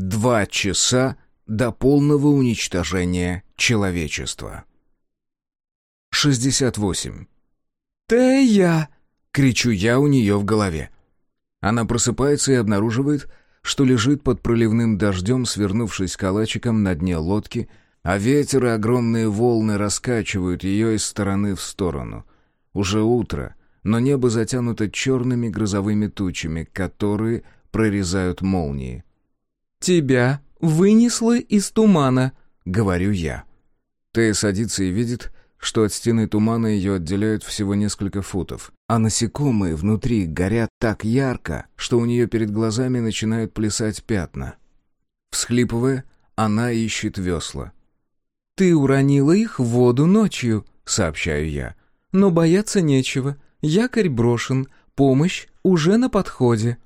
Два часа до полного уничтожения человечества. 68. «Тея!» — кричу я у нее в голове. Она просыпается и обнаруживает, что лежит под проливным дождем, свернувшись калачиком на дне лодки, а ветер и огромные волны раскачивают ее из стороны в сторону. Уже утро, но небо затянуто черными грозовыми тучами, которые прорезают молнии. «Тебя вынесло из тумана», — говорю я. Тея садится и видит, что от стены тумана ее отделяют всего несколько футов, а насекомые внутри горят так ярко, что у нее перед глазами начинают плясать пятна. Всхлипывая, она ищет весла. «Ты уронила их в воду ночью», — сообщаю я. «Но бояться нечего. Якорь брошен, помощь уже на подходе».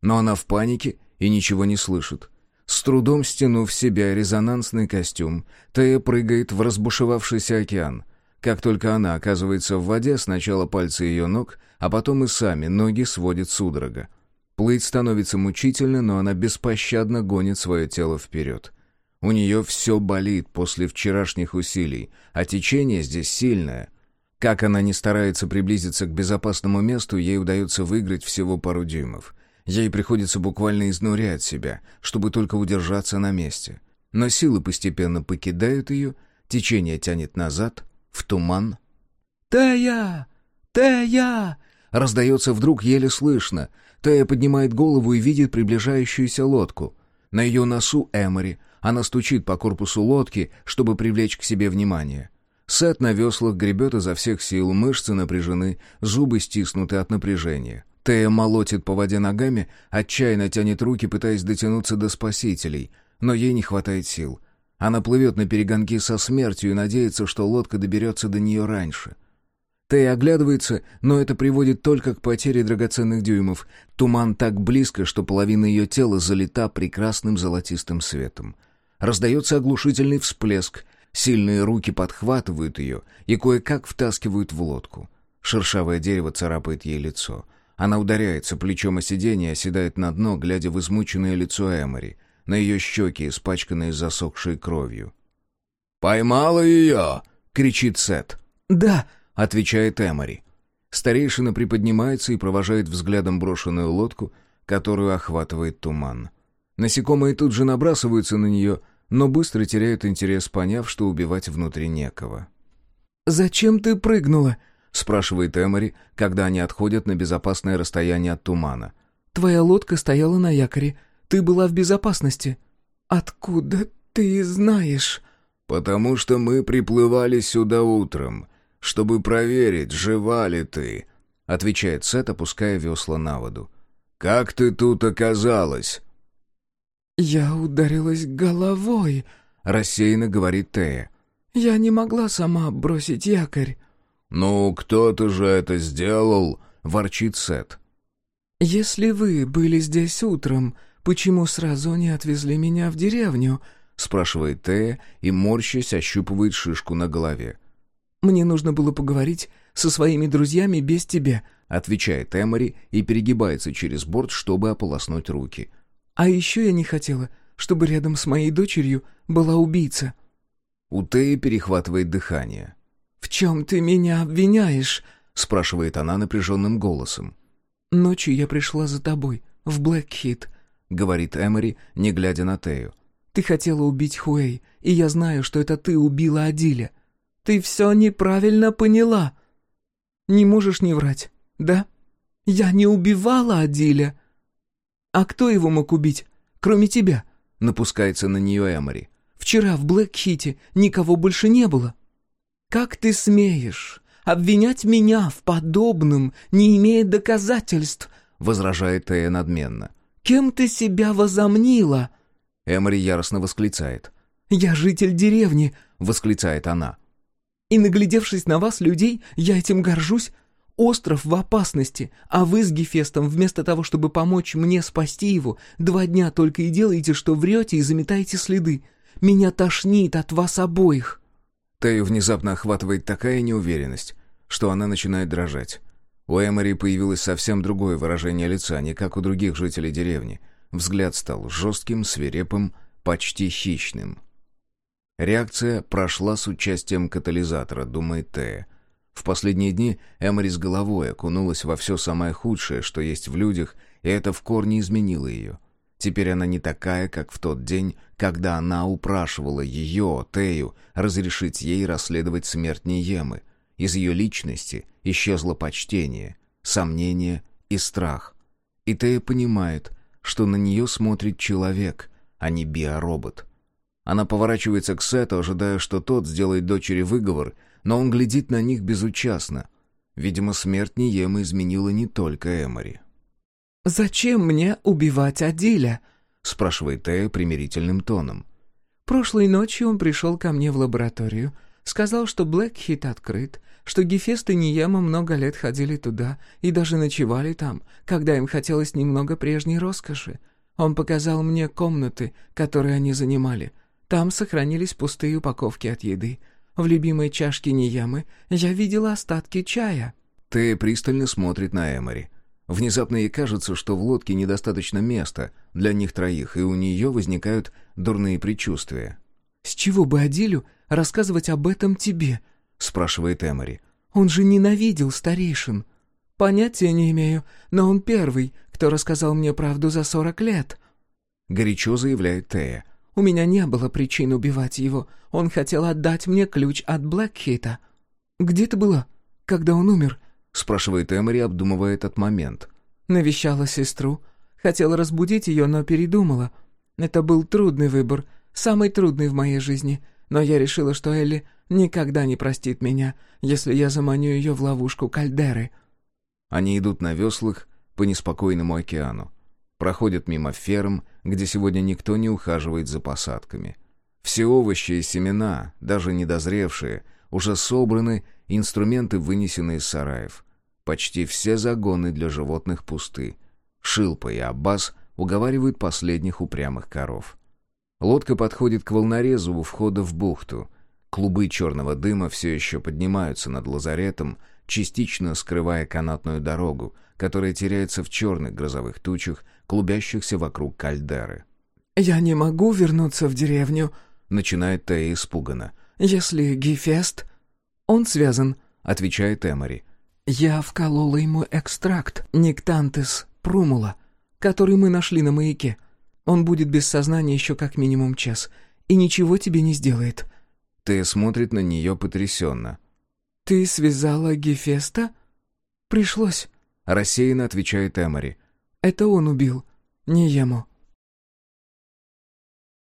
Но она в панике и ничего не слышит. С трудом стянув себя резонансный костюм, Тея прыгает в разбушевавшийся океан. Как только она оказывается в воде, сначала пальцы ее ног, а потом и сами ноги сводит судорога. Плыть становится мучительно, но она беспощадно гонит свое тело вперед. У нее все болит после вчерашних усилий, а течение здесь сильное. Как она не старается приблизиться к безопасному месту, ей удается выиграть всего пару дюймов. Ей приходится буквально изнурять себя, чтобы только удержаться на месте. Но силы постепенно покидают ее, течение тянет назад, в туман. «Тея! Тея!» Раздается вдруг еле слышно. Тея поднимает голову и видит приближающуюся лодку. На ее носу Эмори. Она стучит по корпусу лодки, чтобы привлечь к себе внимание. Сет на веслах гребет изо всех сил, мышцы напряжены, зубы стиснуты от напряжения. Тея молотит по воде ногами, отчаянно тянет руки, пытаясь дотянуться до спасителей, но ей не хватает сил. Она плывет на перегонки со смертью и надеется, что лодка доберется до нее раньше. Тея оглядывается, но это приводит только к потере драгоценных дюймов. Туман так близко, что половина ее тела залита прекрасным золотистым светом. Раздается оглушительный всплеск. Сильные руки подхватывают ее и кое-как втаскивают в лодку. Шершавое дерево царапает ей лицо. Она ударяется плечом о сиденье и оседает на дно, глядя в измученное лицо Эмори, на ее щеки, испачканные засохшей кровью. «Поймала ее!» — кричит Сет. «Да!» — отвечает Эмори. Старейшина приподнимается и провожает взглядом брошенную лодку, которую охватывает туман. Насекомые тут же набрасываются на нее, но быстро теряют интерес, поняв, что убивать внутри некого. «Зачем ты прыгнула?» — спрашивает Эмори, когда они отходят на безопасное расстояние от тумана. «Твоя лодка стояла на якоре. Ты была в безопасности». «Откуда ты знаешь?» «Потому что мы приплывали сюда утром, чтобы проверить, жива ли ты», — отвечает Сет, опуская весла на воду. «Как ты тут оказалась?» «Я ударилась головой», — рассеянно говорит Тея. «Я не могла сама бросить якорь». «Ну, кто-то же это сделал», — ворчит Сет. «Если вы были здесь утром, почему сразу не отвезли меня в деревню?» — спрашивает Тея и, морщась, ощупывает шишку на голове. «Мне нужно было поговорить со своими друзьями без тебя», — отвечает Эмори и перегибается через борт, чтобы ополоснуть руки. «А еще я не хотела, чтобы рядом с моей дочерью была убийца». У Теи перехватывает дыхание. «В чем ты меня обвиняешь?» — спрашивает она напряженным голосом. «Ночью я пришла за тобой, в Блэкхит», — говорит Эмори, не глядя на Тею. «Ты хотела убить Хуэй, и я знаю, что это ты убила Адиля. Ты все неправильно поняла. Не можешь не врать, да? Я не убивала Адиля». «А кто его мог убить, кроме тебя?» — напускается на нее Эмори. «Вчера в Блэкхите никого больше не было». «Как ты смеешь обвинять меня в подобном, не имея доказательств?» — возражает Тея надменно. «Кем ты себя возомнила?» Эмори яростно восклицает. «Я житель деревни!» — восклицает она. «И наглядевшись на вас, людей, я этим горжусь. Остров в опасности, а вы с Гефестом, вместо того, чтобы помочь мне спасти его, два дня только и делаете, что врете и заметаете следы. Меня тошнит от вас обоих». Тею внезапно охватывает такая неуверенность, что она начинает дрожать. У Эмори появилось совсем другое выражение лица, не как у других жителей деревни. Взгляд стал жестким, свирепым, почти хищным. Реакция прошла с участием катализатора, думает Тея. В последние дни Эмори с головой окунулась во все самое худшее, что есть в людях, и это в корне изменило ее. Теперь она не такая, как в тот день, когда она упрашивала ее, Тею, разрешить ей расследовать смерть Ниемы. Из ее личности исчезло почтение, сомнение и страх. И Тея понимает, что на нее смотрит человек, а не биоробот. Она поворачивается к Сету, ожидая, что тот сделает дочери выговор, но он глядит на них безучастно. Видимо, смерть Ниемы изменила не только Эмори. «Зачем мне убивать Адиля?» — спрашивает Тея примирительным тоном. «Прошлой ночью он пришел ко мне в лабораторию, сказал, что Блэкхит открыт, что Гефест и Ниема много лет ходили туда и даже ночевали там, когда им хотелось немного прежней роскоши. Он показал мне комнаты, которые они занимали. Там сохранились пустые упаковки от еды. В любимой чашке Ниямы я видела остатки чая». Тея пристально смотрит на Эмори. Внезапно ей кажется, что в лодке недостаточно места для них троих, и у нее возникают дурные предчувствия. «С чего бы Адилю рассказывать об этом тебе?» — спрашивает Эмори. «Он же ненавидел старейшин». «Понятия не имею, но он первый, кто рассказал мне правду за сорок лет». Горячо заявляет Тея. «У меня не было причин убивать его. Он хотел отдать мне ключ от Блэкхита». «Где ты была, когда он умер?» — спрашивает Эмори, обдумывая этот момент. «Навещала сестру. Хотела разбудить ее, но передумала. Это был трудный выбор, самый трудный в моей жизни. Но я решила, что Элли никогда не простит меня, если я заманю ее в ловушку кальдеры». Они идут на веслах по неспокойному океану. Проходят мимо ферм, где сегодня никто не ухаживает за посадками. Все овощи и семена, даже недозревшие, уже собраны, инструменты вынесены из сараев. Почти все загоны для животных пусты. Шилпа и Аббас уговаривают последних упрямых коров. Лодка подходит к волнорезу у входа в бухту. Клубы черного дыма все еще поднимаются над лазаретом, частично скрывая канатную дорогу, которая теряется в черных грозовых тучах, клубящихся вокруг кальдеры. «Я не могу вернуться в деревню», — начинает Тея испуганно. «Если Гефест...» «Он связан», — отвечает Эмори. «Я вколола ему экстракт Никтантес прумула, который мы нашли на маяке. Он будет без сознания еще как минимум час, и ничего тебе не сделает». Тея смотрит на нее потрясенно. «Ты связала Гефеста?» «Пришлось», — рассеянно отвечает Эмори. «Это он убил, не ему».